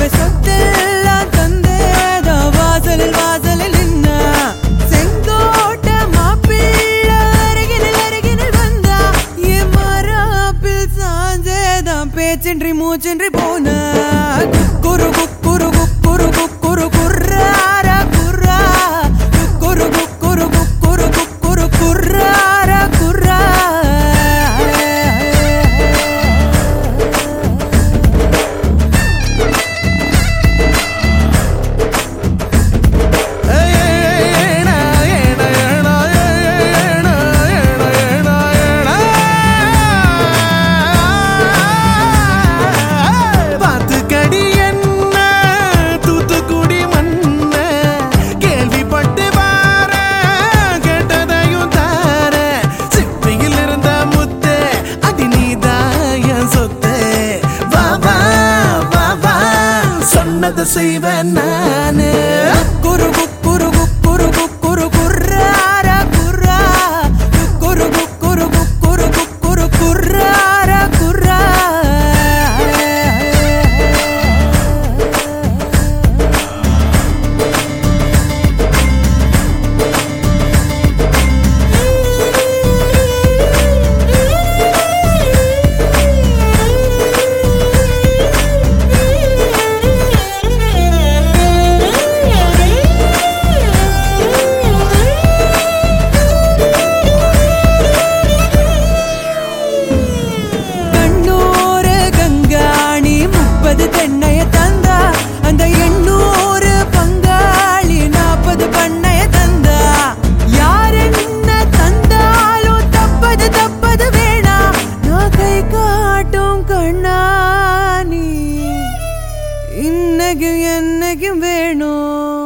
அவ சொத்தெல்லாம் தந்தேதோ வாசலில் வாசலில் நின்னா. செங்கோட்ட மாப்பிள்ள அருகினில் அருகினில் வந்தா. என் மராப்பில் சாஞ்சேதான் பேச்சின்றி மூச்சின்றி போனா. குரு செய்வேன் நானு. குரு என்னைக்கும் என்னைக்கும் வேணும்.